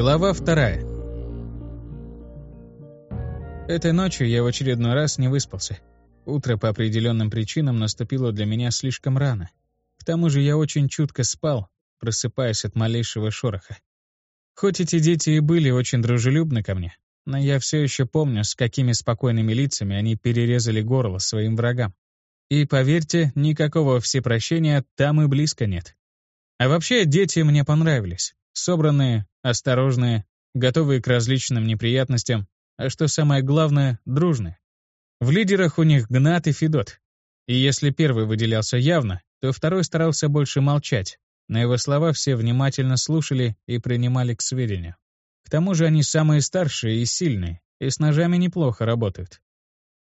Глава вторая. Этой ночью я в очередной раз не выспался. Утро по определенным причинам наступило для меня слишком рано. К тому же я очень чутко спал, просыпаясь от малейшего шороха. Хоть эти дети и были очень дружелюбны ко мне, но я все еще помню, с какими спокойными лицами они перерезали горло своим врагам. И поверьте, никакого всепрощения там и близко нет. А вообще, дети мне понравились. Собранные, осторожные, готовые к различным неприятностям, а что самое главное, дружные. В лидерах у них Гнат и Федот. И если первый выделялся явно, то второй старался больше молчать. На его слова все внимательно слушали и принимали к сведению. К тому же они самые старшие и сильные, и с ножами неплохо работают.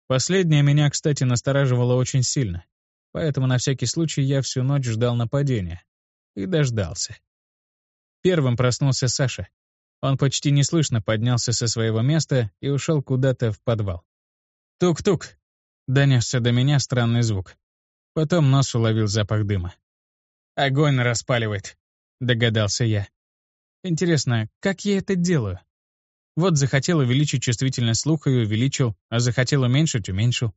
Последнее меня, кстати, настораживало очень сильно. Поэтому на всякий случай я всю ночь ждал нападения. И дождался. Первым проснулся Саша. Он почти неслышно поднялся со своего места и ушел куда-то в подвал. «Тук-тук!» — донесся до меня странный звук. Потом нос уловил запах дыма. «Огонь распаливает», — догадался я. «Интересно, как я это делаю?» Вот захотел увеличить чувствительность слуха и увеличил, а захотел уменьшить — уменьшил.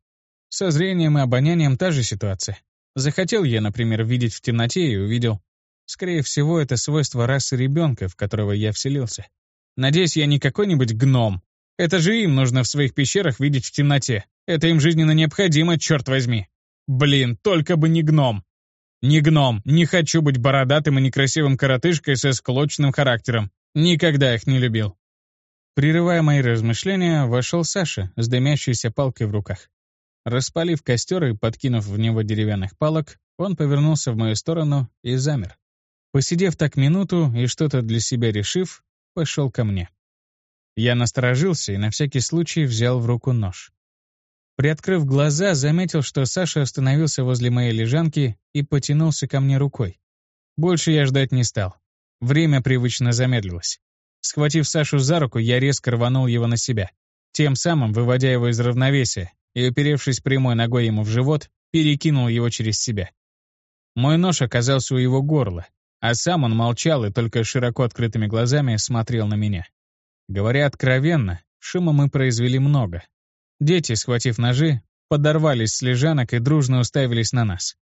Со зрением и обонянием та же ситуация. Захотел я, например, видеть в темноте и увидел. Скорее всего, это свойство расы ребенка, в которого я вселился. Надеюсь, я не какой-нибудь гном. Это же им нужно в своих пещерах видеть в темноте. Это им жизненно необходимо, черт возьми. Блин, только бы не гном. Не гном, не хочу быть бородатым и некрасивым коротышкой со склочным характером. Никогда их не любил. Прерывая мои размышления, вошел Саша с дымящейся палкой в руках. Распалив костер и подкинув в него деревянных палок, он повернулся в мою сторону и замер. Посидев так минуту и что-то для себя решив, пошел ко мне. Я насторожился и на всякий случай взял в руку нож. Приоткрыв глаза, заметил, что Саша остановился возле моей лежанки и потянулся ко мне рукой. Больше я ждать не стал. Время привычно замедлилось. Схватив Сашу за руку, я резко рванул его на себя, тем самым выводя его из равновесия и, уперевшись прямой ногой ему в живот, перекинул его через себя. Мой нож оказался у его горла, а сам он молчал и только широко открытыми глазами смотрел на меня. Говоря откровенно, шума мы произвели много. Дети, схватив ножи, подорвались с лежанок и дружно уставились на нас.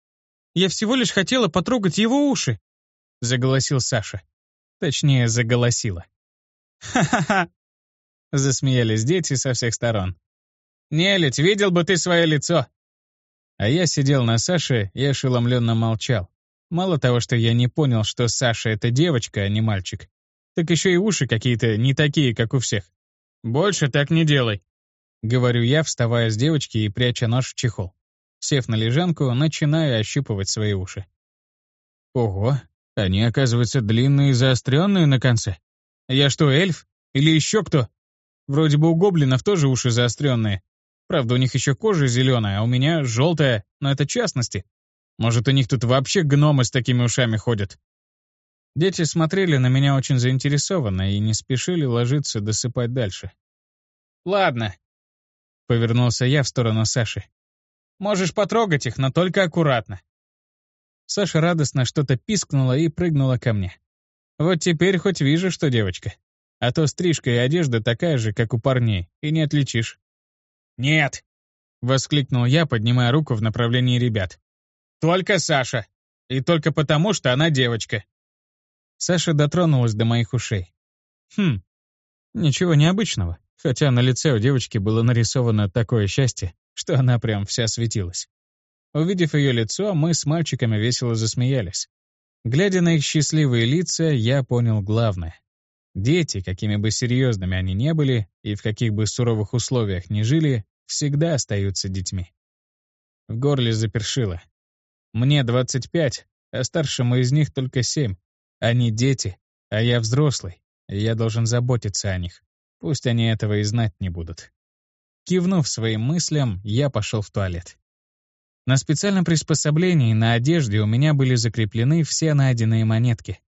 «Я всего лишь хотела потрогать его уши», — заголосил Саша. Точнее, заголосила. «Ха-ха-ха!» — засмеялись дети со всех сторон. «Нелядь, видел бы ты свое лицо!» А я сидел на Саше и ошеломленно молчал. Мало того, что я не понял, что Саша — это девочка, а не мальчик, так еще и уши какие-то не такие, как у всех. «Больше так не делай», — говорю я, вставая с девочки и пряча нож в чехол. Сев на лежанку, начинаю ощупывать свои уши. Ого, они, оказываются, длинные и заостренные на конце. Я что, эльф? Или еще кто? Вроде бы у гоблинов тоже уши заостренные. Правда, у них еще кожа зеленая, а у меня желтая, но это частности. Может, у них тут вообще гномы с такими ушами ходят? Дети смотрели на меня очень заинтересованно и не спешили ложиться досыпать дальше. «Ладно», — повернулся я в сторону Саши. «Можешь потрогать их, но только аккуратно». Саша радостно что-то пискнула и прыгнула ко мне. Вот теперь хоть вижу, что девочка. А то стрижка и одежда такая же, как у парней, и не отличишь. «Нет!» — воскликнул я, поднимая руку в направлении ребят. «Только Саша. И только потому, что она девочка». Саша дотронулась до моих ушей. Хм, ничего необычного, хотя на лице у девочки было нарисовано такое счастье, что она прям вся светилась. Увидев ее лицо, мы с мальчиками весело засмеялись. Глядя на их счастливые лица, я понял главное. Дети, какими бы серьезными они не были и в каких бы суровых условиях ни жили, всегда остаются детьми. В горле запершило. Мне 25, а старшему из них только 7. Они дети, а я взрослый, я должен заботиться о них. Пусть они этого и знать не будут. Кивнув своим мыслям, я пошел в туалет. На специальном приспособлении на одежде у меня были закреплены все найденные монетки.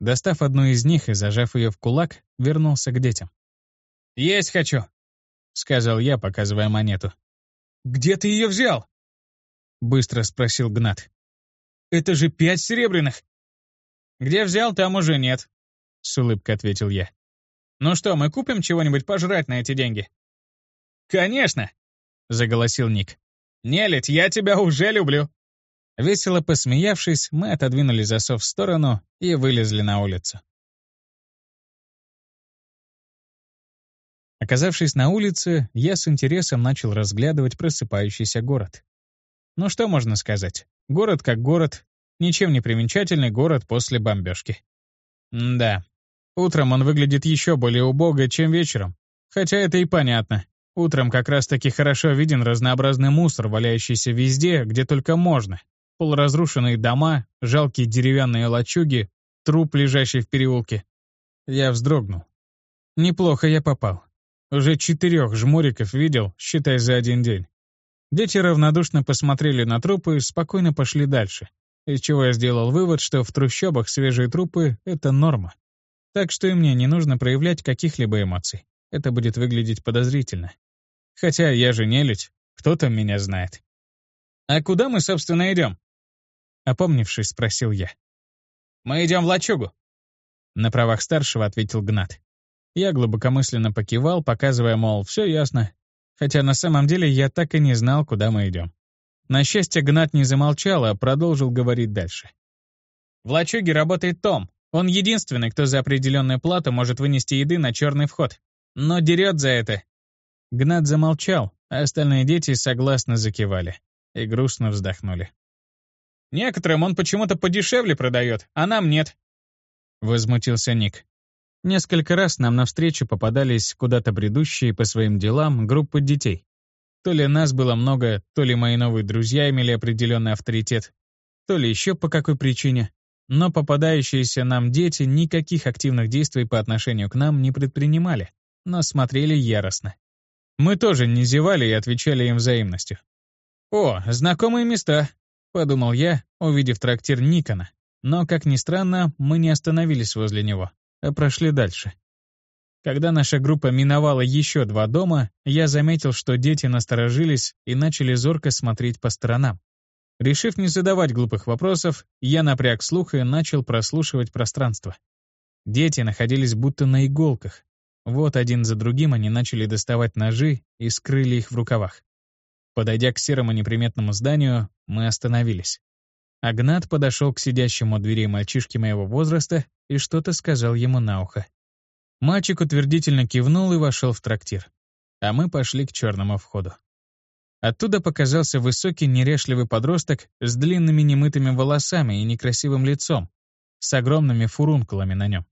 Достав одну из них и зажав ее в кулак, вернулся к детям. «Есть хочу», — сказал я, показывая монету. «Где ты ее взял?» — быстро спросил Гнат. «Это же пять серебряных!» «Где взял, там уже нет», — с улыбкой ответил я. Ну что, мы купим чего-нибудь пожрать на эти деньги?» «Конечно!» — заголосил Ник. «Нелядь, я тебя уже люблю!» Весело посмеявшись, мы отодвинули засов в сторону и вылезли на улицу. Оказавшись на улице, я с интересом начал разглядывать просыпающийся город. Ну что можно сказать? Город как город, ничем не примечательный город после бомбежки. М да, утром он выглядит еще более убого, чем вечером. Хотя это и понятно. Утром как раз-таки хорошо виден разнообразный мусор, валяющийся везде, где только можно. Полуразрушенные дома, жалкие деревянные лачуги, труп, лежащий в переулке. Я вздрогнул. Неплохо я попал. Уже четырех жмуриков видел, считай, за один день. Дети равнодушно посмотрели на трупы и спокойно пошли дальше, из чего я сделал вывод, что в трущобах свежие трупы — это норма. Так что и мне не нужно проявлять каких-либо эмоций. Это будет выглядеть подозрительно. Хотя я же не лють, кто там меня знает. «А куда мы, собственно, идем?» Опомнившись, спросил я. «Мы идем в лачугу», — на правах старшего ответил Гнат. Я глубокомысленно покивал, показывая, мол, все ясно. Хотя на самом деле я так и не знал, куда мы идем. На счастье, Гнат не замолчал, а продолжил говорить дальше. «В лачуге работает Том. Он единственный, кто за определенную плату может вынести еды на черный вход. Но дерет за это Гнат замолчал, а остальные дети согласно закивали и грустно вздохнули. «Некоторым он почему-то подешевле продает, а нам нет», — возмутился Ник. Несколько раз нам навстречу попадались куда-то бредущие по своим делам группы детей. То ли нас было много, то ли мои новые друзья имели определенный авторитет, то ли еще по какой причине. Но попадающиеся нам дети никаких активных действий по отношению к нам не предпринимали, но смотрели яростно. Мы тоже не зевали и отвечали им взаимностью. «О, знакомые места», — подумал я, увидев трактир Никона. Но, как ни странно, мы не остановились возле него, а прошли дальше. Когда наша группа миновала еще два дома, я заметил, что дети насторожились и начали зорко смотреть по сторонам. Решив не задавать глупых вопросов, я напряг слух и начал прослушивать пространство. Дети находились будто на иголках, вот один за другим они начали доставать ножи и скрыли их в рукавах. Подойдя к серому неприметному зданию, мы остановились. Агнат подошел к сидящему у дверей мальчишке моего возраста и что-то сказал ему на ухо. Мальчик утвердительно кивнул и вошел в трактир. А мы пошли к черному входу. Оттуда показался высокий нерешливый подросток с длинными немытыми волосами и некрасивым лицом, с огромными фурункулами на нем.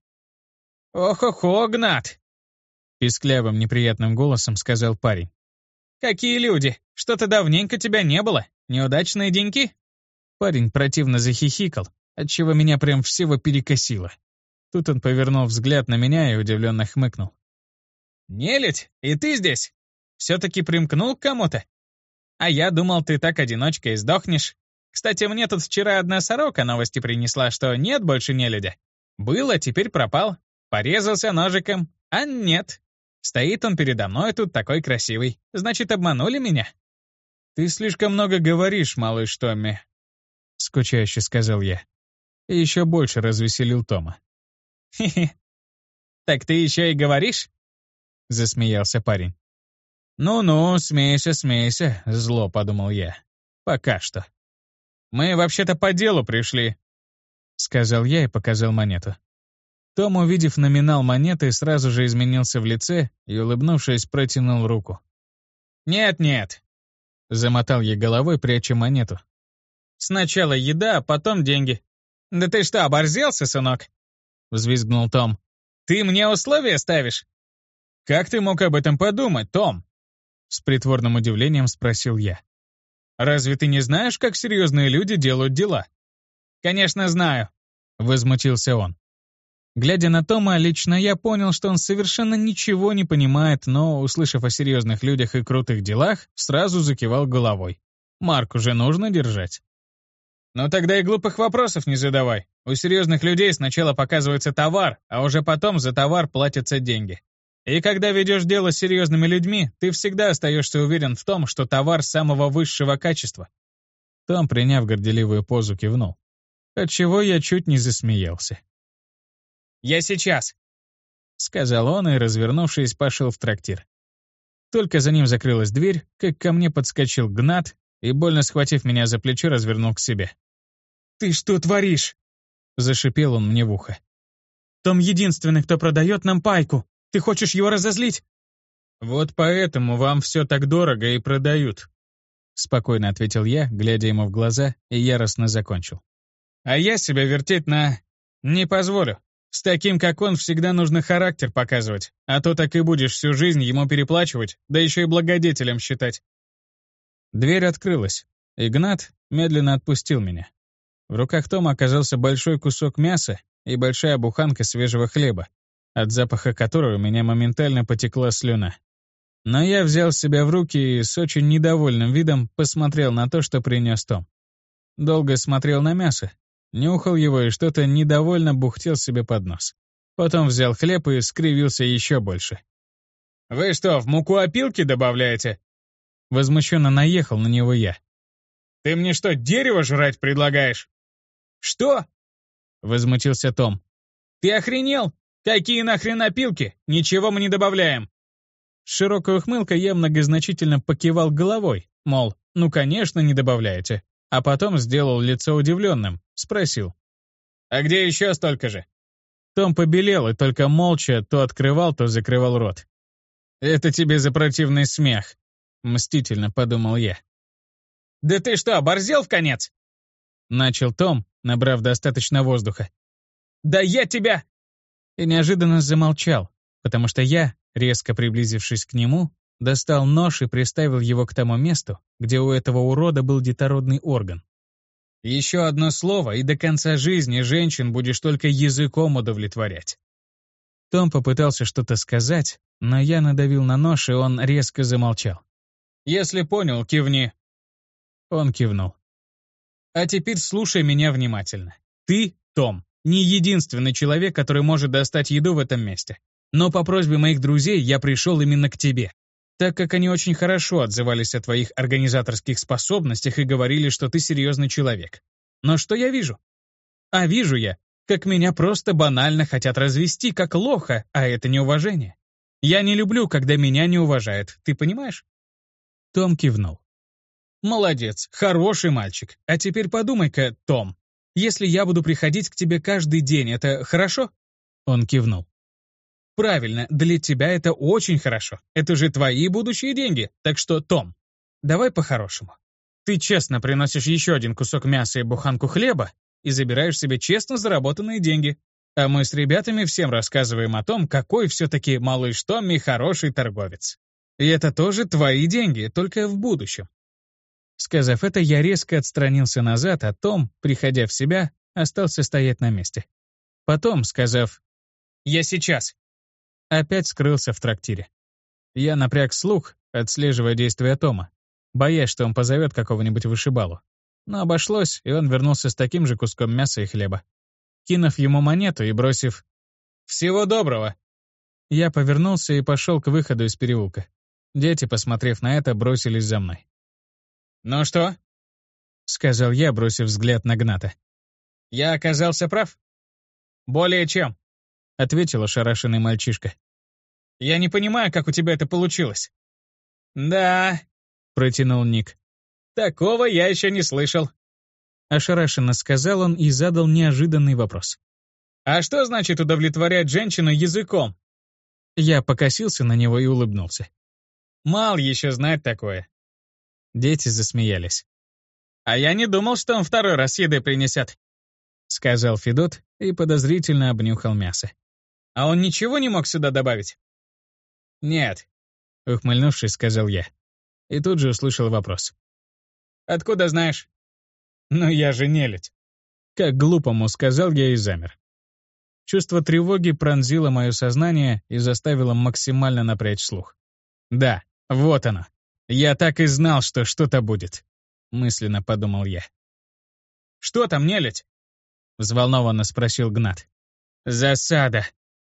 «Ох-охо, Гнат!» Писклявым неприятным голосом сказал парень. «Какие люди! Что-то давненько тебя не было. Неудачные деньки?» Парень противно захихикал, отчего меня прям всего перекосило. Тут он повернул взгляд на меня и удивленно хмыкнул. «Нелядь, и ты здесь? Все-таки примкнул к кому-то? А я думал, ты так одиночкой сдохнешь. Кстати, мне тут вчера одна сорока новости принесла, что нет больше нелюдя. Было, теперь пропал. Порезался ножиком. А нет, Стоит он передо мной тут такой красивый. Значит, обманули меня? Ты слишком много говоришь, малыш Томми, — скучающе сказал я. И еще больше развеселил Тома. «Хе-хе. Так ты еще и говоришь?» — засмеялся парень. «Ну-ну, смейся, смейся», — зло подумал я. «Пока что». «Мы вообще-то по делу пришли», — сказал я и показал монету. Том, увидев номинал монеты, сразу же изменился в лице и, улыбнувшись, протянул руку. «Нет-нет», — замотал я головой, пряча монету. «Сначала еда, а потом деньги». «Да ты что, оборзелся, сынок?» — взвизгнул Том. «Ты мне условия ставишь?» «Как ты мог об этом подумать, Том?» С притворным удивлением спросил я. «Разве ты не знаешь, как серьезные люди делают дела?» «Конечно знаю», — возмутился он. Глядя на Тома, лично я понял, что он совершенно ничего не понимает, но, услышав о серьезных людях и крутых делах, сразу закивал головой. Марк уже нужно держать. «Ну тогда и глупых вопросов не задавай. У серьезных людей сначала показывается товар, а уже потом за товар платятся деньги. И когда ведешь дело с серьезными людьми, ты всегда остаешься уверен в том, что товар самого высшего качества». Том, приняв горделивую позу, кивнул. Отчего я чуть не засмеялся. «Я сейчас!» — сказал он и, развернувшись, пошел в трактир. Только за ним закрылась дверь, как ко мне подскочил Гнат и, больно схватив меня за плечо, развернул к себе. «Ты что творишь?» — зашипел он мне в ухо. «Том единственный, кто продает нам пайку. Ты хочешь его разозлить?» «Вот поэтому вам все так дорого и продают», — спокойно ответил я, глядя ему в глаза, и яростно закончил. «А я себя вертеть на... не позволю. С таким, как он, всегда нужно характер показывать, а то так и будешь всю жизнь ему переплачивать, да еще и благодетелем считать». Дверь открылась. Игнат медленно отпустил меня. В руках Тома оказался большой кусок мяса и большая буханка свежего хлеба, от запаха которого у меня моментально потекла слюна. Но я взял себя в руки и с очень недовольным видом посмотрел на то, что принес Том. Долго смотрел на мясо, нюхал его и что-то недовольно бухтел себе под нос. Потом взял хлеб и скривился еще больше. «Вы что, в муку опилки добавляете?» Возмущенно наехал на него я. «Ты мне что, дерево жрать предлагаешь?» «Что?» — возмутился Том. «Ты охренел? Какие нахрен опилки? Ничего мы не добавляем!» Широкой ухмылкой я многозначительно покивал головой, мол, ну конечно, не добавляете. А потом сделал лицо удивленным, спросил. «А где еще столько же?» Том побелел и только молча то открывал, то закрывал рот. «Это тебе за противный смех», — мстительно подумал я. «Да ты что, оборзел в конец?» Начал Том, набрав достаточно воздуха. «Да я тебя...» И неожиданно замолчал, потому что я, резко приблизившись к нему, достал нож и приставил его к тому месту, где у этого урода был детородный орган. Еще одно слово, и до конца жизни женщин будешь только языком удовлетворять. Том попытался что-то сказать, но я надавил на нож, и он резко замолчал. «Если понял, кивни». Он кивнул. «А теперь слушай меня внимательно. Ты, Том, не единственный человек, который может достать еду в этом месте. Но по просьбе моих друзей я пришел именно к тебе, так как они очень хорошо отзывались о твоих организаторских способностях и говорили, что ты серьезный человек. Но что я вижу? А вижу я, как меня просто банально хотят развести, как лоха, а это неуважение. Я не люблю, когда меня не уважают, ты понимаешь? Том кивнул. «Молодец, хороший мальчик. А теперь подумай-ка, Том, если я буду приходить к тебе каждый день, это хорошо?» Он кивнул. «Правильно, для тебя это очень хорошо. Это же твои будущие деньги. Так что, Том, давай по-хорошему. Ты честно приносишь еще один кусок мяса и буханку хлеба и забираешь себе честно заработанные деньги. А мы с ребятами всем рассказываем о том, какой все-таки малыш Томми хороший торговец. И это тоже твои деньги, только в будущем. Сказав это, я резко отстранился назад, а Том, приходя в себя, остался стоять на месте. Потом, сказав «Я сейчас», опять скрылся в трактире. Я напряг слух, отслеживая действия Тома, боясь, что он позовет какого-нибудь вышибалу. Но обошлось, и он вернулся с таким же куском мяса и хлеба. Кинув ему монету и бросив «Всего доброго!», я повернулся и пошел к выходу из переулка. Дети, посмотрев на это, бросились за мной. «Ну что?» — сказал я, бросив взгляд на Гната. «Я оказался прав?» «Более чем», — ответил ошарашенный мальчишка. «Я не понимаю, как у тебя это получилось». «Да», — протянул Ник. «Такого я еще не слышал». Ошарашенно сказал он и задал неожиданный вопрос. «А что значит удовлетворять женщину языком?» Я покосился на него и улыбнулся. «Мал еще знать такое. Дети засмеялись. «А я не думал, что он второй раз еды принесет», — сказал Федот и подозрительно обнюхал мясо. «А он ничего не мог сюда добавить?» «Нет», — ухмыльнувшись, сказал я. И тут же услышал вопрос. «Откуда знаешь?» «Ну я же нелюдь». Как глупому сказал я и замер. Чувство тревоги пронзило мое сознание и заставило максимально напрячь слух. Да, вот оно. «Я так и знал, что что-то будет», — мысленно подумал я. «Что там, нелядь?» — взволнованно спросил Гнат. «Засада»,